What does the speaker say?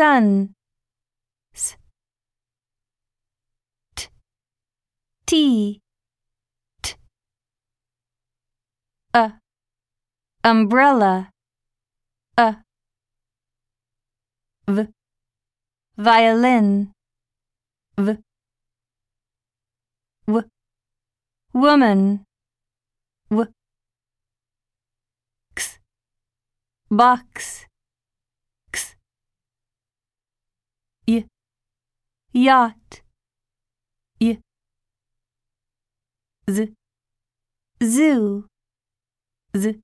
sun. S. T. T. T. A. Umbrella. A. V. Violin. V. W. Woman. W. X. Box. X. Y. Yacht. Y. Z. Zoo. Z.